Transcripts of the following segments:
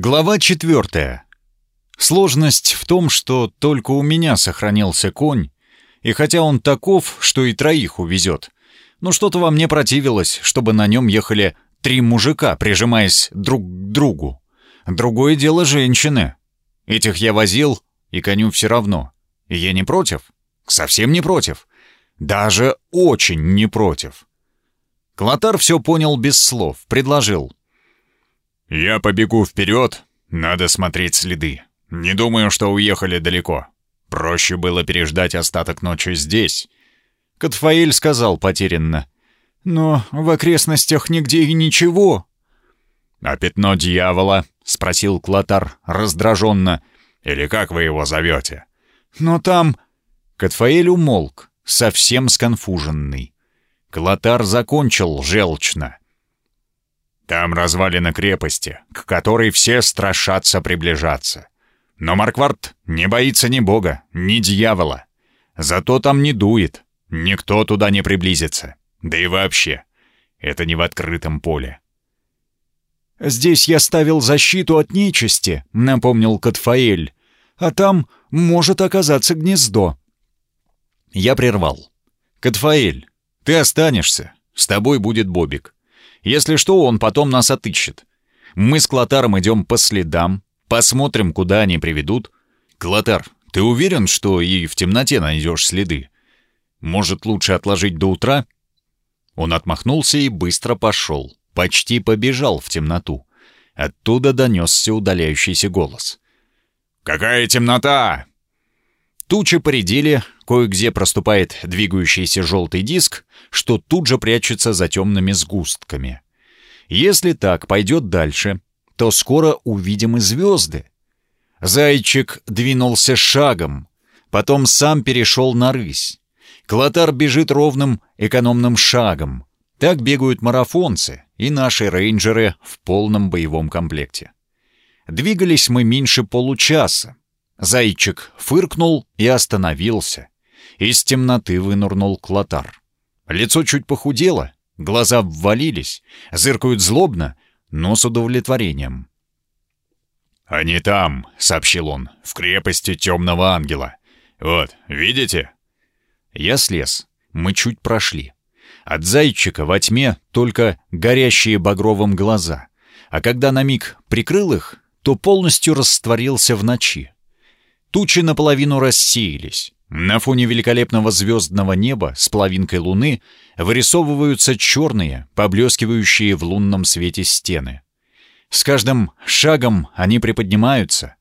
Глава четвертая. Сложность в том, что только у меня сохранился конь, и хотя он таков, что и троих увезет, но что-то во мне противилось, чтобы на нем ехали три мужика, прижимаясь друг к другу. Другое дело женщины. Этих я возил, и коню все равно. И я не против. Совсем не против. Даже очень не против. Клотар все понял без слов, предложил. «Я побегу вперед. Надо смотреть следы. Не думаю, что уехали далеко. Проще было переждать остаток ночи здесь». Катфаэль сказал потерянно. «Но в окрестностях нигде и ничего». «А пятно дьявола?» — спросил Клотар раздраженно. «Или как вы его зовете?» «Но там...» Катфаэль умолк, совсем сконфуженный. Клотар закончил желчно. Там развалины крепости, к которой все страшатся приближаться. Но Марквард не боится ни бога, ни дьявола. Зато там не дует, никто туда не приблизится. Да и вообще, это не в открытом поле. «Здесь я ставил защиту от нечисти», — напомнил Катфаэль. «А там может оказаться гнездо». Я прервал. «Катфаэль, ты останешься. С тобой будет Бобик. Если что, он потом нас отыщет. Мы с Клотаром идем по следам, посмотрим, куда они приведут. Клотар, ты уверен, что и в темноте найдешь следы? Может, лучше отложить до утра?» Он отмахнулся и быстро пошел, почти побежал в темноту. Оттуда донесся удаляющийся голос. «Какая темнота!» Тучи поредели, кое-где проступает двигающийся желтый диск, что тут же прячется за темными сгустками. Если так пойдет дальше, то скоро увидим и звезды. Зайчик двинулся шагом, потом сам перешел на рысь. Клотар бежит ровным экономным шагом. Так бегают марафонцы и наши рейнджеры в полном боевом комплекте. Двигались мы меньше получаса, Зайчик фыркнул и остановился. Из темноты вынурнул Клотар. Лицо чуть похудело, глаза ввалились, зыркают злобно, но с удовлетворением. «Они там», — сообщил он, — «в крепости темного ангела. Вот, видите?» Я слез. Мы чуть прошли. От зайчика во тьме только горящие багровым глаза, а когда на миг прикрыл их, то полностью растворился в ночи. Тучи наполовину рассеялись. На фоне великолепного звездного неба с половинкой луны вырисовываются черные, поблескивающие в лунном свете стены. С каждым шагом они приподнимаются.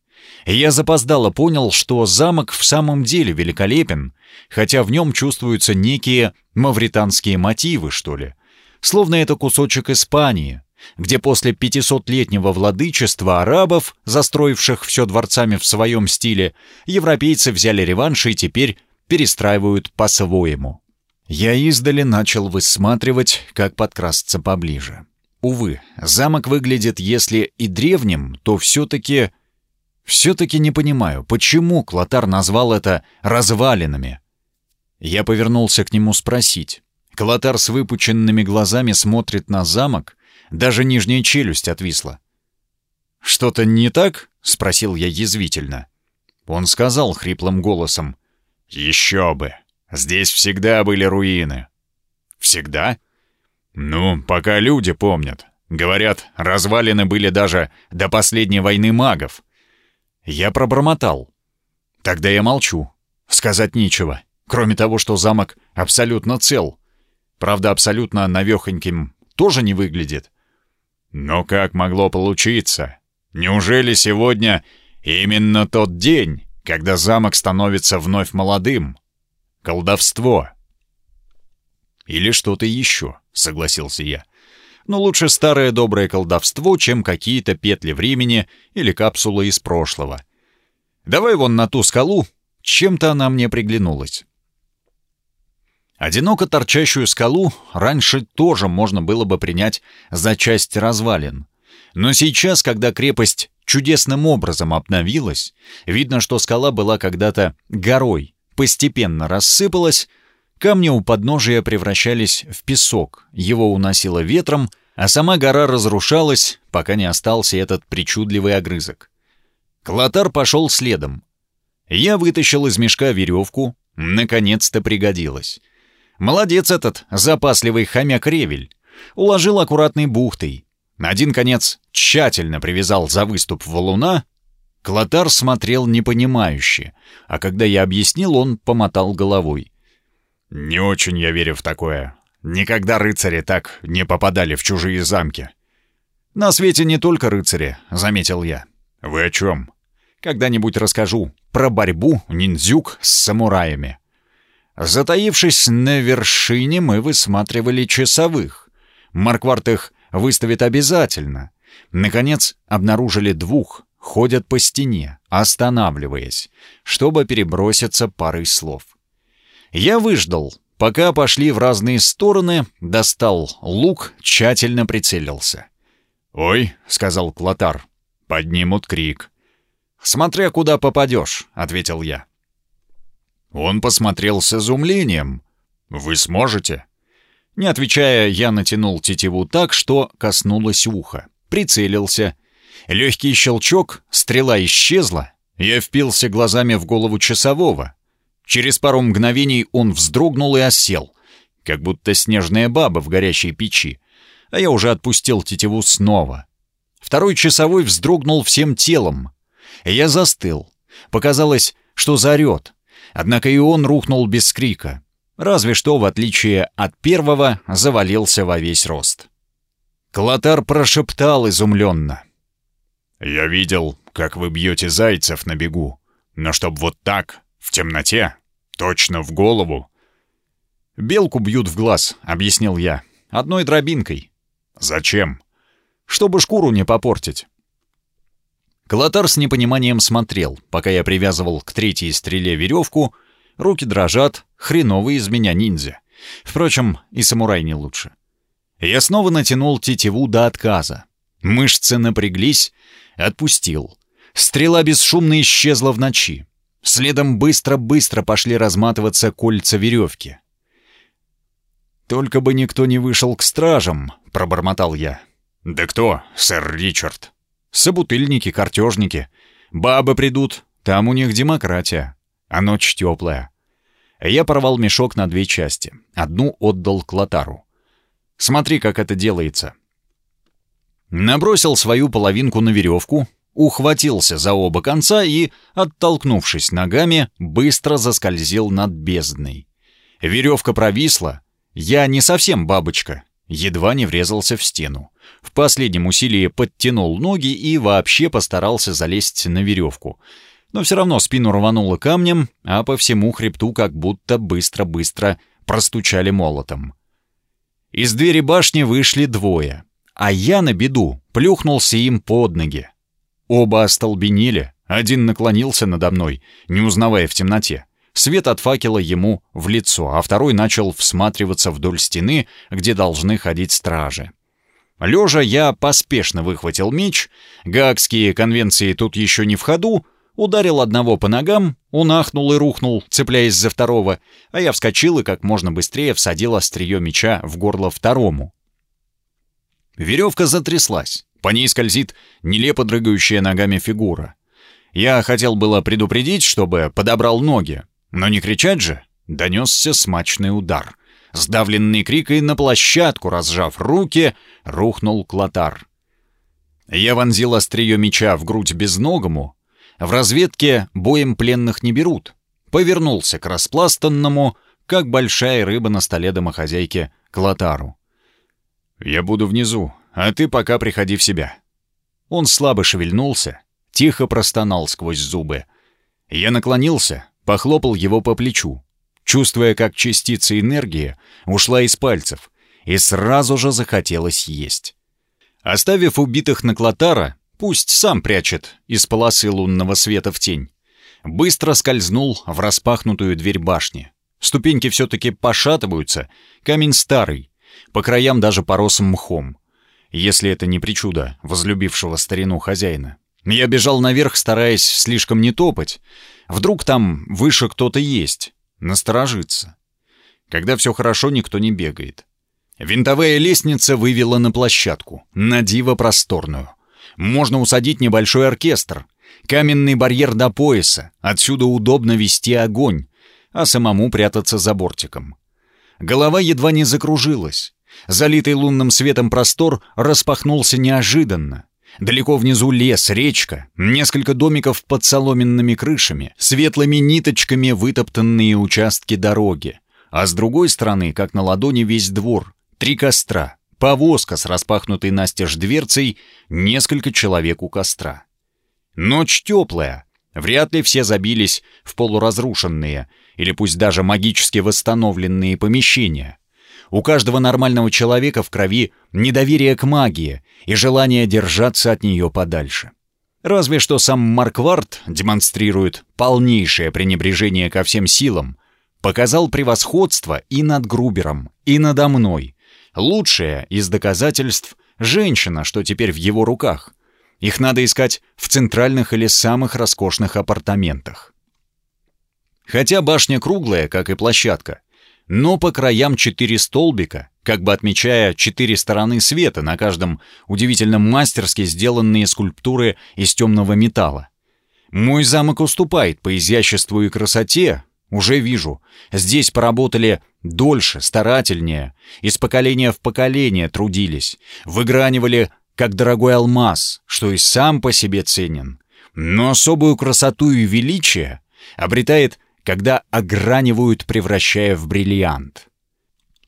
Я запоздало понял, что замок в самом деле великолепен, хотя в нем чувствуются некие мавританские мотивы, что ли. Словно это кусочек Испании, где после 500-летнего владычества арабов, застроивших все дворцами в своем стиле, европейцы взяли реванш и теперь перестраивают по-своему. Я издали начал высматривать, как подкрасться поближе. Увы, замок выглядит, если и древним, то все-таки... Все-таки не понимаю, почему Клотар назвал это «развалинами». Я повернулся к нему спросить. Клотар с выпученными глазами смотрит на замок, даже нижняя челюсть отвисла. «Что-то не так?» — спросил я язвительно. Он сказал хриплым голосом. «Еще бы! Здесь всегда были руины». «Всегда?» «Ну, пока люди помнят. Говорят, развалины были даже до последней войны магов». Я пробормотал. «Тогда я молчу. Сказать нечего, кроме того, что замок абсолютно цел. Правда, абсолютно навехоньким тоже не выглядит. Но как могло получиться? Неужели сегодня именно тот день, когда замок становится вновь молодым? Колдовство. Или что-то еще, согласился я. Но лучше старое доброе колдовство, чем какие-то петли времени или капсулы из прошлого. Давай вон на ту скалу, чем-то она мне приглянулась. Одиноко торчащую скалу раньше тоже можно было бы принять за часть развалин. Но сейчас, когда крепость чудесным образом обновилась, видно, что скала была когда-то горой, постепенно рассыпалась, камни у подножия превращались в песок, его уносило ветром, а сама гора разрушалась, пока не остался этот причудливый огрызок. Клотар пошел следом. Я вытащил из мешка веревку, наконец-то пригодилась. Молодец этот запасливый хомяк-ревель. Уложил аккуратной бухтой. Один конец тщательно привязал за выступ валуна. Клотар смотрел непонимающе, а когда я объяснил, он помотал головой. «Не очень я верю в такое. Никогда рыцари так не попадали в чужие замки». «На свете не только рыцари», — заметил я. «Вы о чем?» «Когда-нибудь расскажу про борьбу ниндзюк с самураями». Затаившись на вершине, мы высматривали часовых. Маркварт их выставит обязательно. Наконец, обнаружили двух, ходят по стене, останавливаясь, чтобы переброситься парой слов. Я выждал, пока пошли в разные стороны, достал лук, тщательно прицелился. «Ой», — сказал Клотар, — «поднимут крик». «Смотря куда попадешь», — ответил я. Он посмотрел с изумлением. «Вы сможете?» Не отвечая, я натянул тетиву так, что коснулось уха. Прицелился. Легкий щелчок, стрела исчезла. Я впился глазами в голову часового. Через пару мгновений он вздрогнул и осел, как будто снежная баба в горящей печи. А я уже отпустил тетиву снова. Второй часовой вздрогнул всем телом. Я застыл. Показалось, что заорет. Однако и он рухнул без крика. Разве что, в отличие от первого, завалился во весь рост. Клотар прошептал изумленно. «Я видел, как вы бьете зайцев на бегу, но чтоб вот так, в темноте, точно в голову». «Белку бьют в глаз», — объяснил я, — «одной дробинкой». «Зачем?» «Чтобы шкуру не попортить». Клотар с непониманием смотрел, пока я привязывал к третьей стреле веревку — Руки дрожат, хреновый из меня ниндзя. Впрочем, и самурай не лучше. Я снова натянул тетиву до отказа. Мышцы напряглись, отпустил. Стрела бесшумно исчезла в ночи. Следом быстро-быстро пошли разматываться кольца веревки. «Только бы никто не вышел к стражам», — пробормотал я. «Да кто, сэр Ричард?» «Собутыльники, картежники. Бабы придут, там у них демократия а ночь теплая. Я порвал мешок на две части. Одну отдал Клотару. «Смотри, как это делается». Набросил свою половинку на веревку, ухватился за оба конца и, оттолкнувшись ногами, быстро заскользил над бездной. Веревка провисла. Я не совсем бабочка. Едва не врезался в стену. В последнем усилии подтянул ноги и вообще постарался залезть на веревку — но все равно спину рвануло камнем, а по всему хребту как будто быстро-быстро простучали молотом. Из двери башни вышли двое, а я на беду плюхнулся им под ноги. Оба остолбенели, один наклонился надо мной, не узнавая в темноте. Свет от факела ему в лицо, а второй начал всматриваться вдоль стены, где должны ходить стражи. Лежа я поспешно выхватил меч, гаагские конвенции тут еще не в ходу, Ударил одного по ногам, он ахнул и рухнул, цепляясь за второго, а я вскочил и как можно быстрее всадил острие меча в горло второму. Веревка затряслась, по ней скользит нелепо дрыгающая ногами фигура. Я хотел было предупредить, чтобы подобрал ноги, но не кричать же, донесся смачный удар. Сдавленный крик и на площадку, разжав руки, рухнул Клотар. Я вонзил острие меча в грудь безногому, в разведке боем пленных не берут. Повернулся к распластанному, как большая рыба на столе домохозяйки, к Лотару. «Я буду внизу, а ты пока приходи в себя». Он слабо шевельнулся, тихо простонал сквозь зубы. Я наклонился, похлопал его по плечу, чувствуя, как частица энергии ушла из пальцев, и сразу же захотелось есть. Оставив убитых на Клотара, Пусть сам прячет из полосы лунного света в тень. Быстро скользнул в распахнутую дверь башни. Ступеньки все-таки пошатываются, камень старый, по краям даже порос мхом. Если это не причуда возлюбившего старину хозяина. Я бежал наверх, стараясь слишком не топать. Вдруг там выше кто-то есть, насторожиться. Когда все хорошо, никто не бегает. Винтовая лестница вывела на площадку, на диво просторную. Можно усадить небольшой оркестр. Каменный барьер до пояса, отсюда удобно вести огонь, а самому прятаться за бортиком. Голова едва не закружилась. Залитый лунным светом простор распахнулся неожиданно. Далеко внизу лес, речка, несколько домиков под соломенными крышами, светлыми ниточками вытоптанные участки дороги. А с другой стороны, как на ладони, весь двор. Три костра, повозка с распахнутой настежь дверцей, несколько человек у костра. Ночь теплая. Вряд ли все забились в полуразрушенные или пусть даже магически восстановленные помещения. У каждого нормального человека в крови недоверие к магии и желание держаться от нее подальше. Разве что сам Марквард демонстрирует полнейшее пренебрежение ко всем силам, показал превосходство и над Грубером, и надо мной. Лучшее из доказательств — женщина, что теперь в его руках. Их надо искать в центральных или самых роскошных апартаментах. Хотя башня круглая, как и площадка, но по краям четыре столбика, как бы отмечая четыре стороны света на каждом удивительно мастерски сделанные скульптуры из темного металла. Мой замок уступает по изяществу и красоте, уже вижу. Здесь поработали дольше, старательнее, из поколения в поколение трудились, выгранивали как дорогой алмаз, что и сам по себе ценен. Но особую красоту и величие обретает когда огранивают, превращая в бриллиант.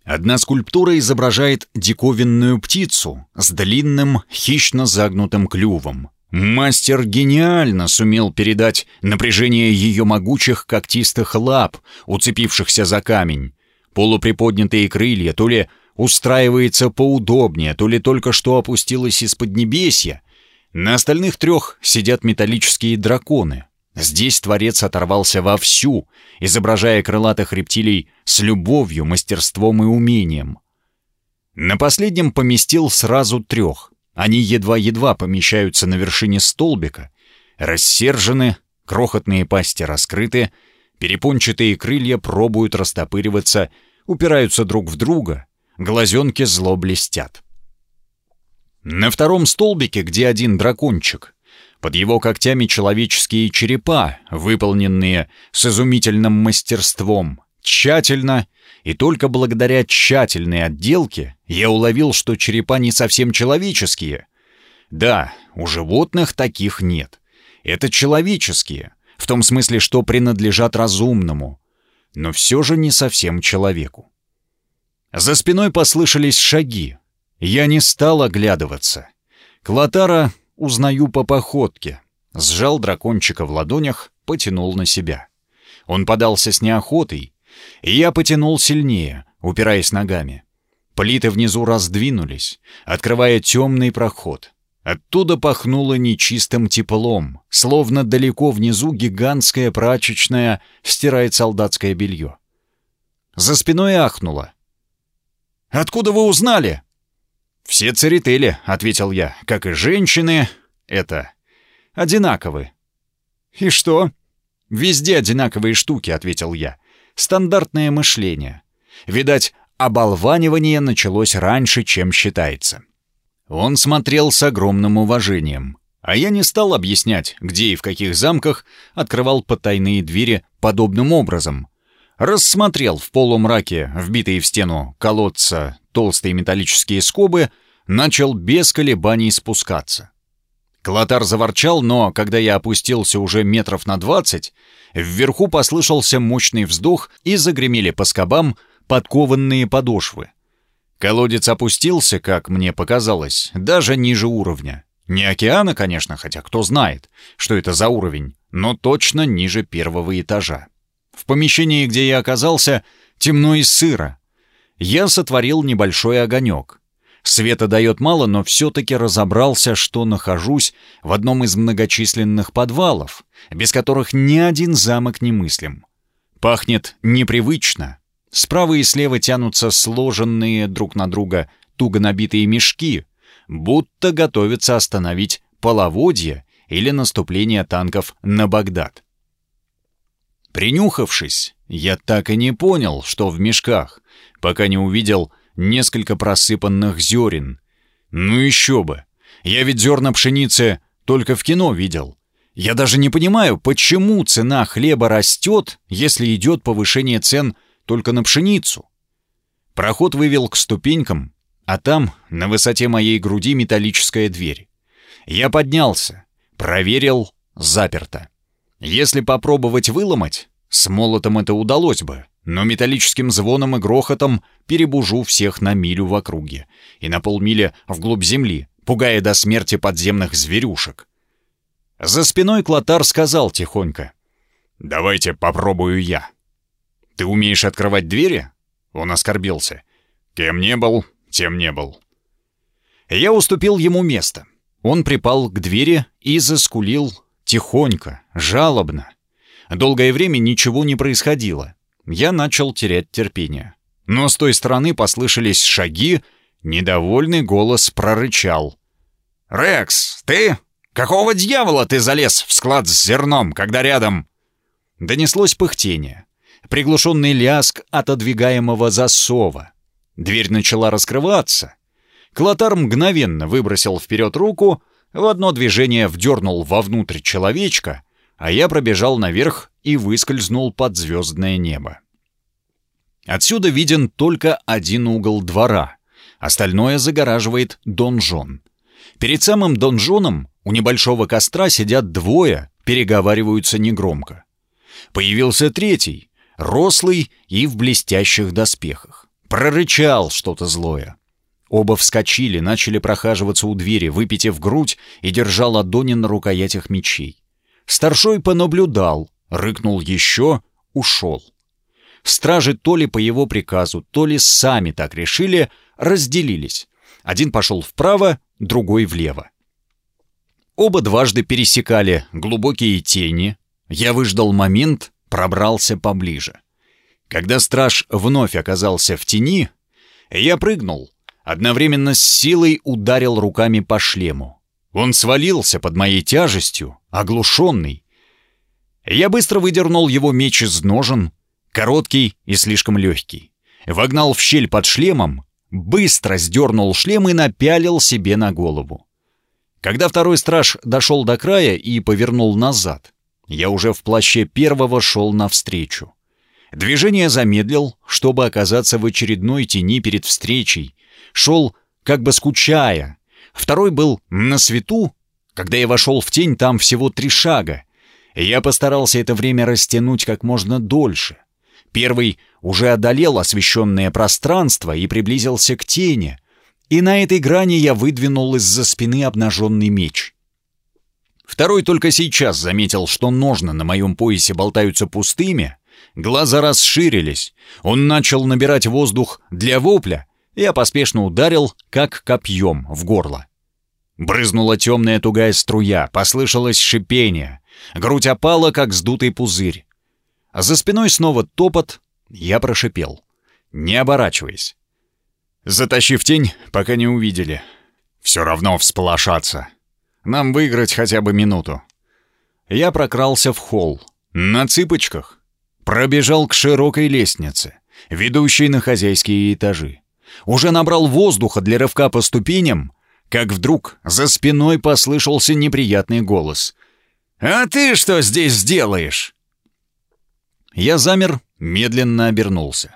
Одна скульптура изображает диковинную птицу с длинным, хищно загнутым клювом. Мастер гениально сумел передать напряжение ее могучих когтистых лап, уцепившихся за камень. Полуприподнятые крылья то ли устраивается поудобнее, то ли только что опустилась из-под небесья. На остальных трех сидят металлические драконы, Здесь творец оторвался вовсю, изображая крылатых рептилий с любовью, мастерством и умением. На последнем поместил сразу трех. Они едва-едва помещаются на вершине столбика, рассержены, крохотные пасти раскрыты, перепончатые крылья пробуют растопыриваться, упираются друг в друга, глазенки зло блестят. На втором столбике, где один дракончик, под его когтями человеческие черепа, выполненные с изумительным мастерством, тщательно, и только благодаря тщательной отделке я уловил, что черепа не совсем человеческие. Да, у животных таких нет. Это человеческие, в том смысле, что принадлежат разумному, но все же не совсем человеку. За спиной послышались шаги. Я не стал оглядываться. Клотара Узнаю по походке. Сжал дракончика в ладонях, потянул на себя. Он подался с неохотой, и я потянул сильнее, упираясь ногами. Плиты внизу раздвинулись, открывая темный проход. Оттуда пахнуло нечистым теплом, словно далеко внизу гигантская прачечная стирает солдатское белье. За спиной ахнуло. «Откуда вы узнали?» «Все церетели», — ответил я, — «как и женщины, это, одинаковы». «И что?» «Везде одинаковые штуки», — ответил я. «Стандартное мышление. Видать, оболванивание началось раньше, чем считается». Он смотрел с огромным уважением, а я не стал объяснять, где и в каких замках открывал потайные двери подобным образом. Рассмотрел в полумраке, вбитые в стену колодца, толстые металлические скобы, начал без колебаний спускаться. Клотар заворчал, но когда я опустился уже метров на двадцать, вверху послышался мощный вздох и загремели по скобам подкованные подошвы. Колодец опустился, как мне показалось, даже ниже уровня. Не океана, конечно, хотя кто знает, что это за уровень, но точно ниже первого этажа. Помещении, где я оказался, темно и сыро. Я сотворил небольшой огонек. Света дает мало, но все-таки разобрался, что нахожусь в одном из многочисленных подвалов, без которых ни один замок не мыслим. Пахнет непривычно. Справа и слева тянутся сложенные друг на друга туго набитые мешки, будто готовятся остановить половодье или наступление танков на Багдад. Принюхавшись, я так и не понял, что в мешках, пока не увидел несколько просыпанных зерен. Ну еще бы! Я ведь зерна пшеницы только в кино видел. Я даже не понимаю, почему цена хлеба растет, если идет повышение цен только на пшеницу. Проход вывел к ступенькам, а там, на высоте моей груди, металлическая дверь. Я поднялся, проверил, заперто. Если попробовать выломать, с молотом это удалось бы, но металлическим звоном и грохотом перебужу всех на милю в округе и на полмили вглубь земли, пугая до смерти подземных зверюшек. За спиной Клотар сказал тихонько. «Давайте попробую я». «Ты умеешь открывать двери?» Он оскорбился. «Кем не был, тем не был». Я уступил ему место. Он припал к двери и заскулил тихонько, жалобно. Долгое время ничего не происходило. Я начал терять терпение. Но с той стороны послышались шаги, недовольный голос прорычал. «Рекс, ты? Какого дьявола ты залез в склад с зерном, когда рядом...» Донеслось пыхтение. Приглушенный ляск отодвигаемого засова. Дверь начала раскрываться. Клотар мгновенно выбросил вперед руку, в одно движение вдернул вовнутрь человечка, а я пробежал наверх и выскользнул под звездное небо. Отсюда виден только один угол двора, остальное загораживает донжон. Перед самым донжоном у небольшого костра сидят двое, переговариваются негромко. Появился третий, рослый и в блестящих доспехах. Прорычал что-то злое. Оба вскочили, начали прохаживаться у двери, выпитив грудь и держа ладони на рукоятях мечей. Старшой понаблюдал, рыкнул еще, ушел. Стражи то ли по его приказу, то ли сами так решили, разделились. Один пошел вправо, другой влево. Оба дважды пересекали глубокие тени. Я выждал момент, пробрался поближе. Когда страж вновь оказался в тени, я прыгнул, одновременно с силой ударил руками по шлему. Он свалился под моей тяжестью, оглушенный. Я быстро выдернул его меч из ножен, короткий и слишком легкий. Вогнал в щель под шлемом, быстро сдернул шлем и напялил себе на голову. Когда второй страж дошел до края и повернул назад, я уже в плаще первого шел навстречу. Движение замедлил, чтобы оказаться в очередной тени перед встречей. Шел, как бы скучая. Второй был на свету. Когда я вошел в тень, там всего три шага. Я постарался это время растянуть как можно дольше. Первый уже одолел освещенное пространство и приблизился к тени, и на этой грани я выдвинул из-за спины обнаженный меч. Второй только сейчас заметил, что ножны на моем поясе болтаются пустыми, глаза расширились, он начал набирать воздух для вопля, я поспешно ударил, как копьем, в горло. Брызнула темная тугая струя, послышалось шипение, грудь опала, как сдутый пузырь. А за спиной снова топот, я прошипел, не оборачиваясь. Затащив тень, пока не увидели. Все равно всполошаться. Нам выиграть хотя бы минуту. Я прокрался в холл. На цыпочках. Пробежал к широкой лестнице, ведущей на хозяйские этажи. Уже набрал воздуха для рывка по ступеням, как вдруг за спиной послышался неприятный голос. «А ты что здесь сделаешь?» Я замер, медленно обернулся.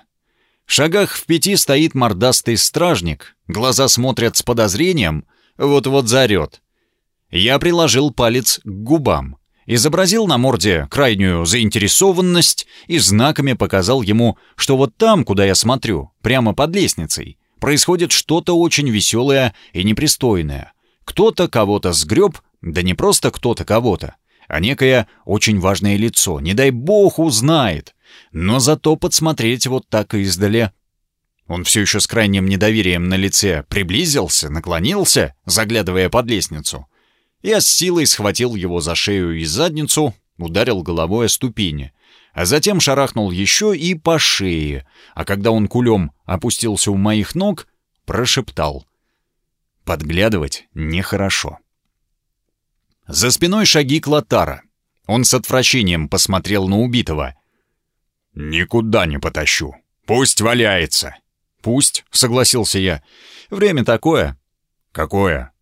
В шагах в пяти стоит мордастый стражник, глаза смотрят с подозрением, вот-вот заорет. Я приложил палец к губам, изобразил на морде крайнюю заинтересованность и знаками показал ему, что вот там, куда я смотрю, прямо под лестницей, происходит что-то очень веселое и непристойное. Кто-то кого-то сгреб, да не просто кто-то кого-то, а некое очень важное лицо, не дай бог узнает, но зато подсмотреть вот так издали. Он все еще с крайним недоверием на лице приблизился, наклонился, заглядывая под лестницу. Я с силой схватил его за шею и задницу, ударил головой о ступени, а затем шарахнул еще и по шее, а когда он кулем опустился у моих ног, прошептал. Подглядывать нехорошо. За спиной шаги Клотара. Он с отвращением посмотрел на убитого. «Никуда не потащу. Пусть валяется. «Пусть», — согласился я. «Время такое». «Какое?»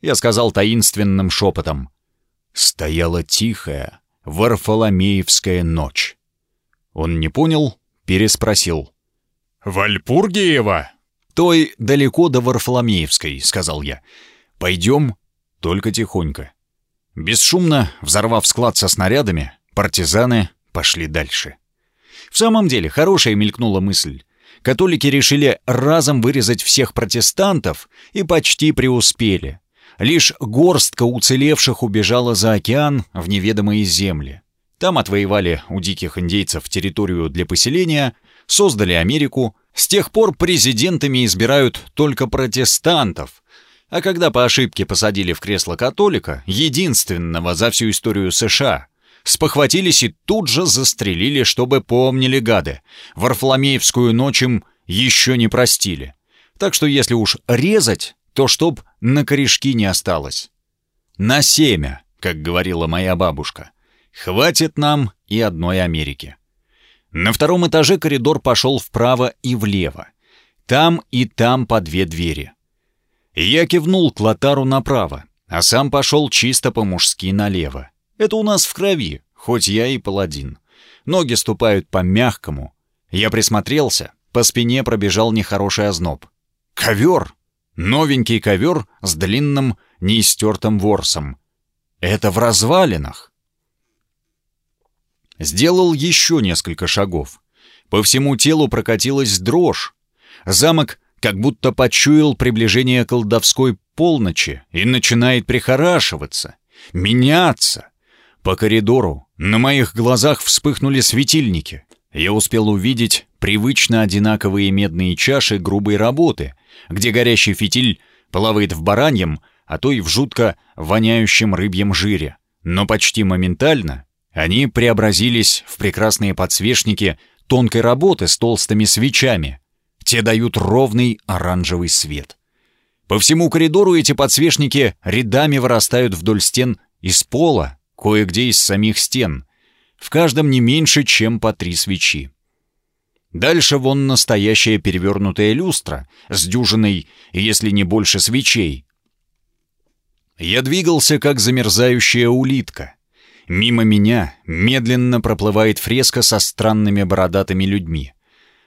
Я сказал таинственным шепотом. Стояла тихая, Варфоломеевская ночь. Он не понял, переспросил. «Вальпургиева?» «Той далеко до Варфоломеевской», — сказал я. «Пойдем, только тихонько». Бесшумно, взорвав склад со снарядами, партизаны пошли дальше. В самом деле, хорошая мелькнула мысль. Католики решили разом вырезать всех протестантов и почти преуспели. Лишь горстка уцелевших убежала за океан в неведомые земли. Там отвоевали у диких индейцев территорию для поселения, создали Америку. С тех пор президентами избирают только протестантов. А когда по ошибке посадили в кресло католика, единственного за всю историю США, спохватились и тут же застрелили, чтобы помнили гады. Варфоломеевскую ночь им еще не простили. Так что если уж резать, то чтоб на корешки не осталось. На семя, как говорила моя бабушка. Хватит нам и одной Америки. На втором этаже коридор пошел вправо и влево. Там и там по две двери. Я кивнул к Лотару направо, а сам пошел чисто по-мужски налево. Это у нас в крови, хоть я и паладин. Ноги ступают по-мягкому. Я присмотрелся, по спине пробежал нехороший озноб. Ковер! Новенький ковер с длинным, неистертым ворсом. Это в развалинах. Сделал еще несколько шагов. По всему телу прокатилась дрожь. Замок как будто почуял приближение колдовской полночи и начинает прихорашиваться, меняться. По коридору на моих глазах вспыхнули светильники. Я успел увидеть привычно одинаковые медные чаши грубой работы, где горящий фитиль плавает в бараньем, а то и в жутко воняющем рыбьем жире. Но почти моментально они преобразились в прекрасные подсвечники тонкой работы с толстыми свечами. Те дают ровный оранжевый свет. По всему коридору эти подсвечники рядами вырастают вдоль стен из пола, кое-где из самих стен. В каждом не меньше, чем по три свечи. Дальше вон настоящая перевернутая люстра с дюжиной, если не больше свечей. Я двигался, как замерзающая улитка. Мимо меня медленно проплывает фреска со странными бородатыми людьми.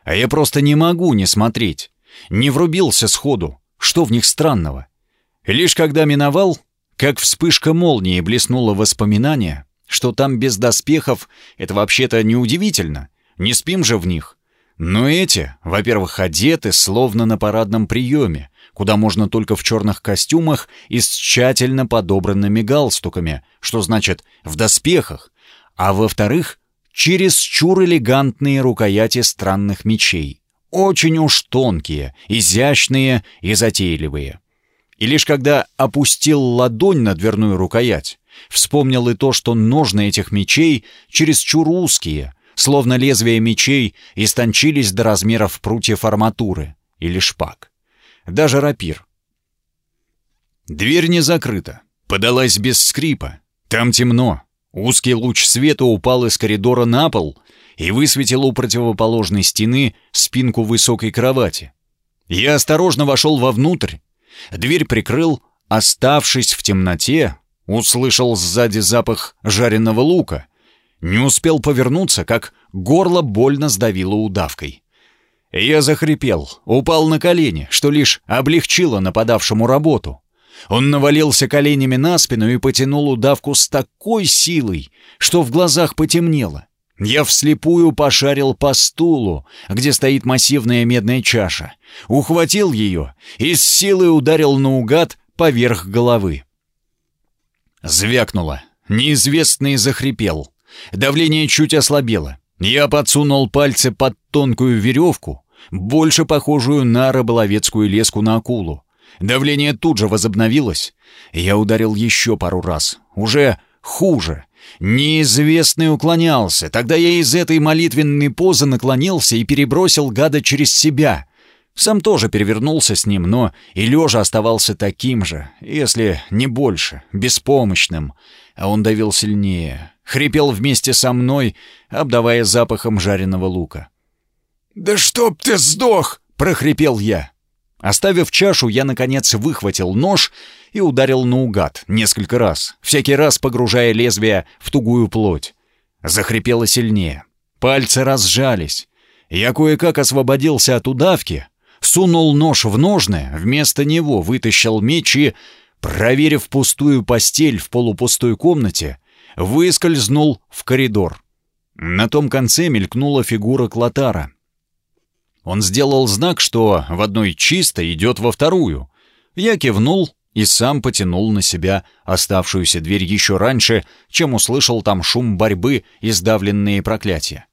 А я просто не могу не смотреть. Не врубился сходу. Что в них странного? Лишь когда миновал, как вспышка молнии блеснуло воспоминание, что там без доспехов — это вообще-то неудивительно. Не спим же в них. Но эти, во-первых, одеты словно на парадном приеме, куда можно только в черных костюмах и с тщательно подобранными галстуками, что значит «в доспехах», а во-вторых, чересчур элегантные рукояти странных мечей, очень уж тонкие, изящные и затейливые. И лишь когда опустил ладонь на дверную рукоять, вспомнил и то, что ножны этих мечей чересчур узкие, словно лезвия мечей истончились до размеров прутьев арматуры или шпаг даже рапир. Дверь не закрыта, подалась без скрипа. Там темно. Узкий луч света упал из коридора на пол и высветил у противоположной стены спинку высокой кровати. Я осторожно вошел вовнутрь, дверь прикрыл, оставшись в темноте, услышал сзади запах жареного лука. Не успел повернуться, как горло больно сдавило удавкой. Я захрипел, упал на колени, что лишь облегчило нападавшему работу. Он навалился коленями на спину и потянул удавку с такой силой, что в глазах потемнело. Я вслепую пошарил по стулу, где стоит массивная медная чаша, ухватил ее и с силой ударил наугад поверх головы. Звякнуло. Неизвестный захрипел. Давление чуть ослабело. Я подсунул пальцы под тонкую веревку, больше похожую на рыболовецкую леску на акулу. Давление тут же возобновилось. Я ударил еще пару раз. Уже хуже. Неизвестный уклонялся. Тогда я из этой молитвенной позы наклонился и перебросил гада через себя. Сам тоже перевернулся с ним, но и лежа оставался таким же, если не больше, беспомощным. А он давил сильнее, хрипел вместе со мной, обдавая запахом жареного лука. «Да чтоб ты сдох!» — прохрипел я. Оставив чашу, я, наконец, выхватил нож и ударил наугад несколько раз, всякий раз погружая лезвие в тугую плоть. Захрипело сильнее. Пальцы разжались. Я кое-как освободился от удавки, сунул нож в ножны, вместо него вытащил меч и, проверив пустую постель в полупустой комнате, выскользнул в коридор. На том конце мелькнула фигура Клотара. Он сделал знак, что в одной чисто идет во вторую. Я кивнул и сам потянул на себя оставшуюся дверь еще раньше, чем услышал там шум борьбы и сдавленные проклятия.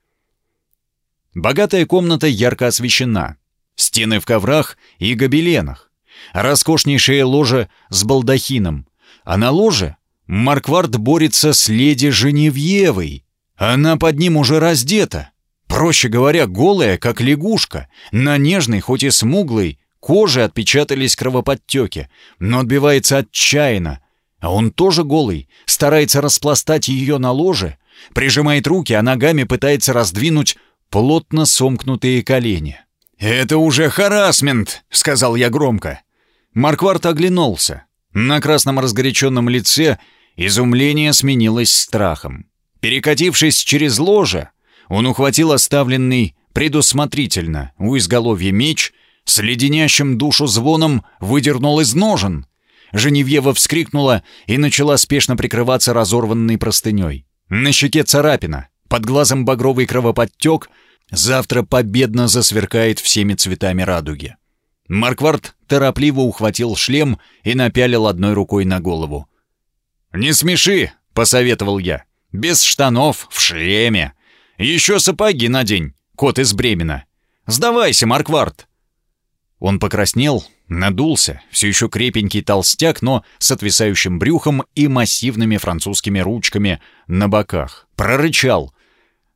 Богатая комната ярко освещена. Стены в коврах и гобеленах. Роскошнейшее ложе с балдахином. А на ложе Марквард борется с леди Женевьевой. Она под ним уже раздета. Проще говоря, голая, как лягушка. На нежной, хоть и смуглой, коже отпечатались кровоподтеки, но отбивается отчаянно. А он тоже голый, старается распластать ее на ложе, прижимает руки, а ногами пытается раздвинуть плотно сомкнутые колени. «Это уже харасмент!» — сказал я громко. Маркварт оглянулся. На красном разгоряченном лице изумление сменилось страхом. Перекатившись через ложе, он ухватил оставленный предусмотрительно у изголовья меч, с леденящим душу звоном выдернул из ножен. Женевьева вскрикнула и начала спешно прикрываться разорванной простыней. На щеке царапина, под глазом багровый кровоподтек, завтра победно засверкает всеми цветами радуги. Марквард торопливо ухватил шлем и напялил одной рукой на голову. «Не смеши!» — посоветовал я. «Без штанов, в шлеме. Еще сапоги надень, кот из Бремена. Сдавайся, Марквард!» Он покраснел, надулся, все еще крепенький толстяк, но с отвисающим брюхом и массивными французскими ручками на боках. Прорычал.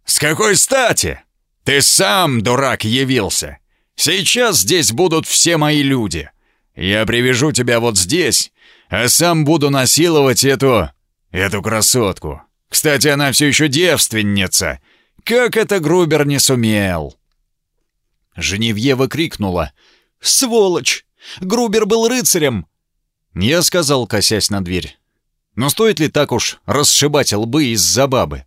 «С какой стати? Ты сам, дурак, явился! Сейчас здесь будут все мои люди. Я привяжу тебя вот здесь, а сам буду насиловать эту... эту красотку. Кстати, она все еще девственница. Как это Грубер не сумел?» Женевьева крикнула. «Сволочь! Грубер был рыцарем!» Я сказал, косясь на дверь. «Но стоит ли так уж расшибать лбы из-за бабы?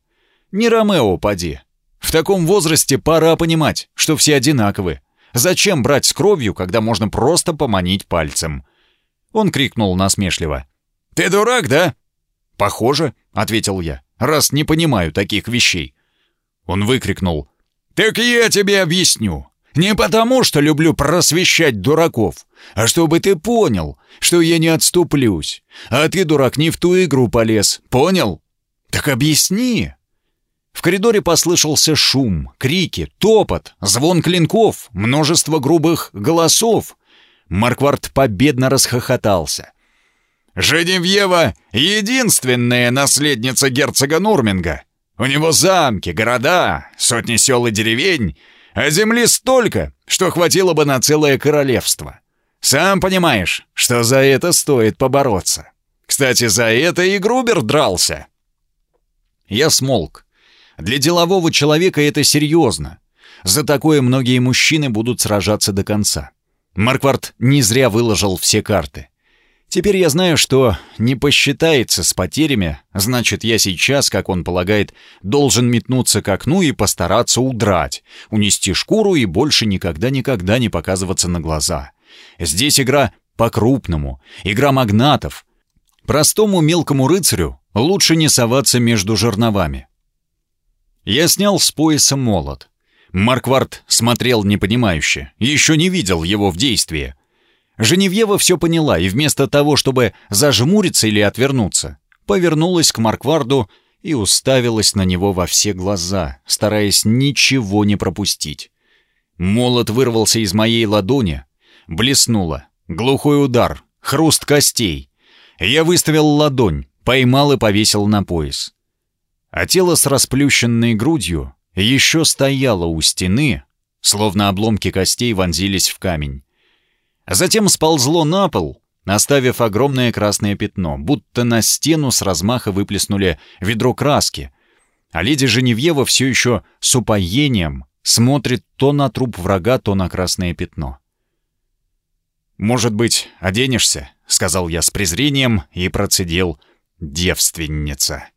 Не Ромео, поди. В таком возрасте пора понимать, что все одинаковы. Зачем брать с кровью, когда можно просто поманить пальцем?» Он крикнул насмешливо. «Ты дурак, да?» «Похоже», — ответил я, — «раз не понимаю таких вещей». Он выкрикнул. «Так я тебе объясню. Не потому, что люблю просвещать дураков, а чтобы ты понял, что я не отступлюсь. А ты, дурак, не в ту игру полез. Понял? Так объясни. В коридоре послышался шум, крики, топот, звон клинков, множество грубых голосов. Марквард победно расхохотался. «Женевьева — единственная наследница герцога Нурминга. У него замки, города, сотни сел и деревень, а земли столько, что хватило бы на целое королевство. Сам понимаешь, что за это стоит побороться. Кстати, за это и Грубер дрался. Я смолк. Для делового человека это серьезно. За такое многие мужчины будут сражаться до конца. Марквард не зря выложил все карты. Теперь я знаю, что не посчитается с потерями, значит, я сейчас, как он полагает, должен метнуться к окну и постараться удрать, унести шкуру и больше никогда-никогда не показываться на глаза. Здесь игра по-крупному, игра магнатов. Простому мелкому рыцарю лучше не соваться между жерновами. Я снял с пояса молот. Марквард смотрел непонимающе, еще не видел его в действии. Женевьева все поняла и вместо того, чтобы зажмуриться или отвернуться, повернулась к Маркварду и уставилась на него во все глаза, стараясь ничего не пропустить. Молот вырвался из моей ладони, блеснуло. Глухой удар, хруст костей. Я выставил ладонь, поймал и повесил на пояс. А тело с расплющенной грудью еще стояло у стены, словно обломки костей вонзились в камень а затем сползло на пол, оставив огромное красное пятно, будто на стену с размаха выплеснули ведро краски, а леди Женевьева все еще с упоением смотрит то на труп врага, то на красное пятно. «Может быть, оденешься?» — сказал я с презрением и процедил «девственница».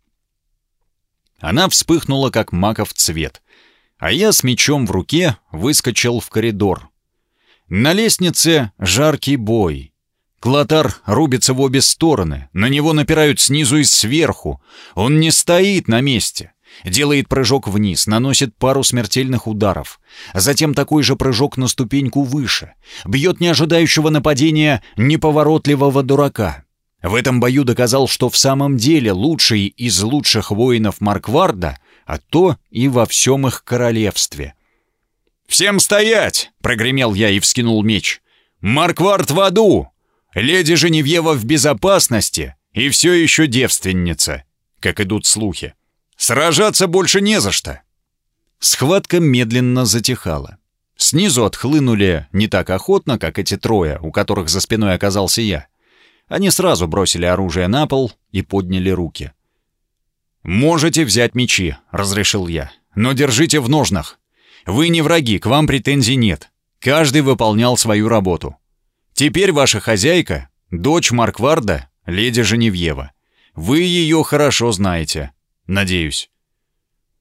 Она вспыхнула, как маков цвет, а я с мечом в руке выскочил в коридор. На лестнице жаркий бой. Клотар рубится в обе стороны, на него напирают снизу и сверху. Он не стоит на месте. Делает прыжок вниз, наносит пару смертельных ударов. Затем такой же прыжок на ступеньку выше. Бьет неожидающего нападения неповоротливого дурака. В этом бою доказал, что в самом деле лучший из лучших воинов Маркварда, а то и во всем их королевстве. «Всем стоять!» — прогремел я и вскинул меч. «Марквард в аду! Леди Женевьева в безопасности и все еще девственница!» Как идут слухи. «Сражаться больше не за что!» Схватка медленно затихала. Снизу отхлынули не так охотно, как эти трое, у которых за спиной оказался я. Они сразу бросили оружие на пол и подняли руки. «Можете взять мечи», — разрешил я. «Но держите в ножнах. Вы не враги, к вам претензий нет. Каждый выполнял свою работу. Теперь ваша хозяйка — дочь Маркварда, леди Женевьева. Вы ее хорошо знаете. Надеюсь».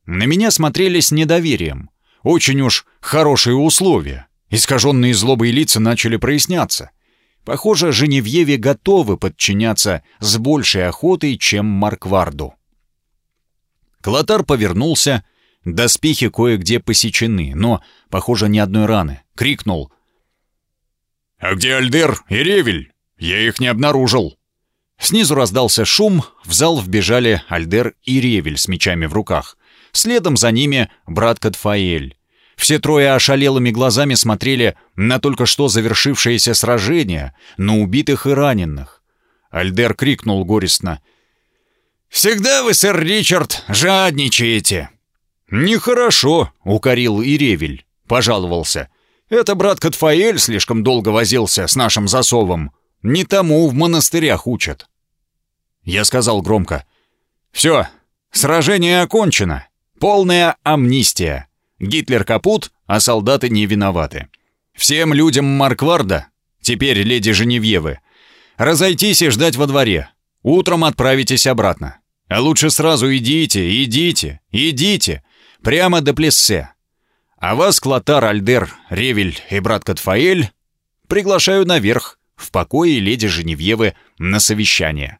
На меня смотрели с недоверием. Очень уж хорошие условия. Искаженные злобой лица начали проясняться. Похоже, Женевьеве готовы подчиняться с большей охотой, чем Маркварду. Клотар повернулся, доспехи кое-где посечены, но, похоже, ни одной раны. Крикнул. «А где Альдер и Ревель? Я их не обнаружил!» Снизу раздался шум, в зал вбежали Альдер и Ревель с мечами в руках. Следом за ними брат Катфаэль. Все трое ошалелыми глазами смотрели на только что завершившееся сражение, на убитых и раненых. Альдер крикнул горестно. «Всегда вы, сэр Ричард, жадничаете!» «Нехорошо», — укорил и пожаловался. «Это брат Катфаэль слишком долго возился с нашим засовом. Не тому в монастырях учат». Я сказал громко. «Все, сражение окончено. Полная амнистия. Гитлер капут, а солдаты не виноваты. Всем людям Маркварда, теперь леди Женевьевы, разойтись и ждать во дворе. Утром отправитесь обратно. А лучше сразу идите, идите, идите, прямо до Плессе. А вас, Клотар, Альдер, Ревель и брат Катфаэль, приглашаю наверх, в покое леди Женевьевы, на совещание.